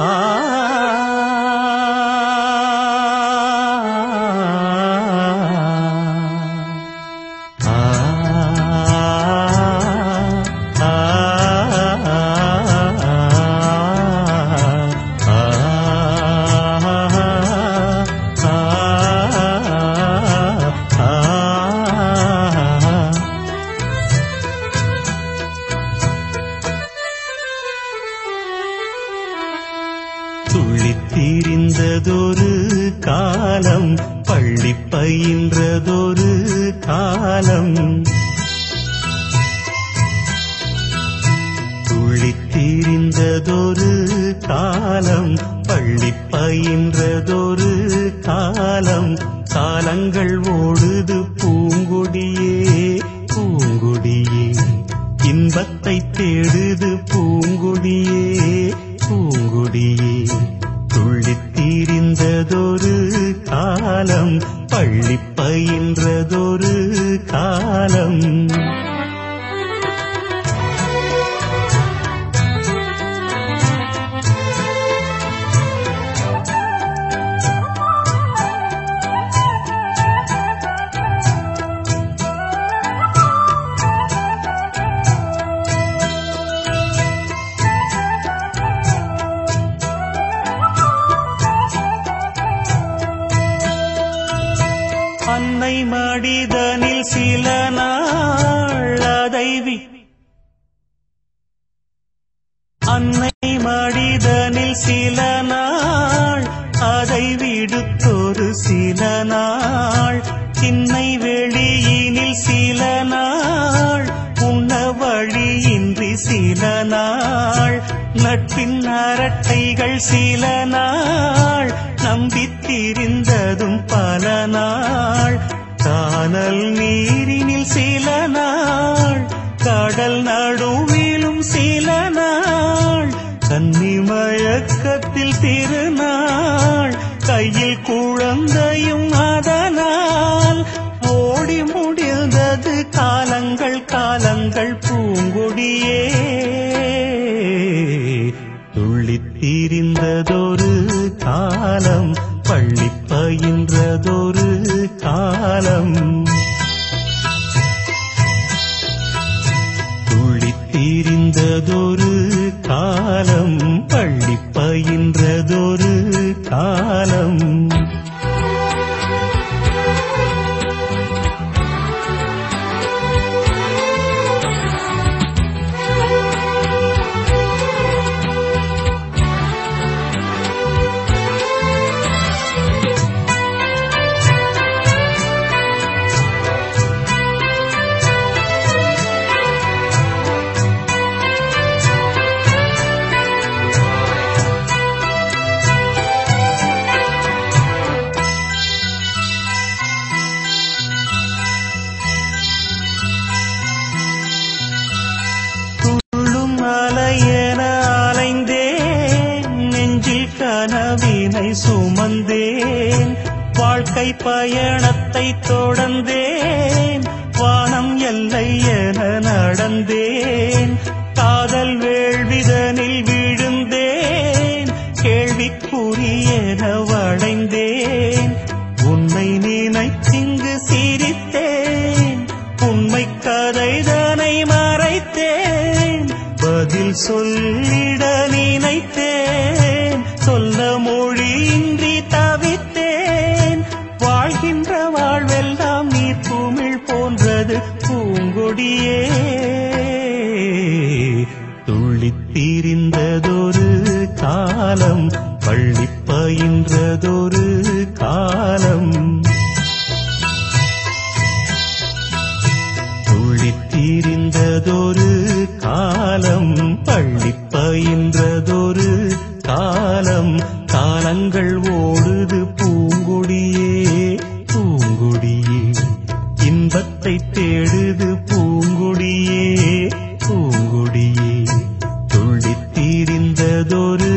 Ah. துள்ளித்தீரிந்ததொரு காலம் பள்ளி பயின்றதொரு காலம். துள்ளித்தீரிந்ததொரு காலம் பள்ளி பயின்றதொரு காலம். காலங்கள் ஓடுது பூங்கொடியே பூங்கொடியே. இன்பத்தை தேடுது பூங்கொடியே பூங்கொடியே. துளித்தீரிந்ததொரு காலம் பள்ளி பயின்றதொரு காலம். அன்னை மடிதனில் சில நாள் அதை அன்னை மடிதனில் சில நாள் அதை விடுத்தொரு சில நாள். சின்னை வெளியினில் சில நாள் உண்ண வழியின்றி சில நாள். நட்பின் அரட்டைகள் சில நாள் நம்பித்திருந்த மணல் நீரினில் சில நாள் கடல் நடுவிலும் சில நாள் கன்னி மயக்கத்தில் திருநாள் கையில் குழந்தையும் அதனால் ஓடி முடிந்தது காலங்கள் காலங்கள் பூங்குடியே. துள்ளித் துள்ளித்தீரிந்ததொரு காலம் பள்ளி பயின்றதொரு காலம். துள்ளித்தீரிந்ததொரு பயணத்தை தொடர்ந்தேன். வானம் எல்லை என நடந்தேன். காதல் வேள்விதனில் விழுந்தேன். கேள்விக்குறி என வளைந்தேன். உன்னை நினைத்திங்கு சிரித்தேன். உண்மை கதைதனை மறைத்தேன். பதில் சொல்லிட நினைத்தேன். சொல்ல மொழி பூங்கொடியே துள்ளித்தீரிந்ததொரு காலம் பள்ளி பயின்றதொரு காலம். துள்ளித்தீரிந்ததொரு காலம் பள்ளி பயின்றதொரு காலம். காலங்கள் ஓடுது பூங்கொடியே துள்ளித் தீரிந்ததொரு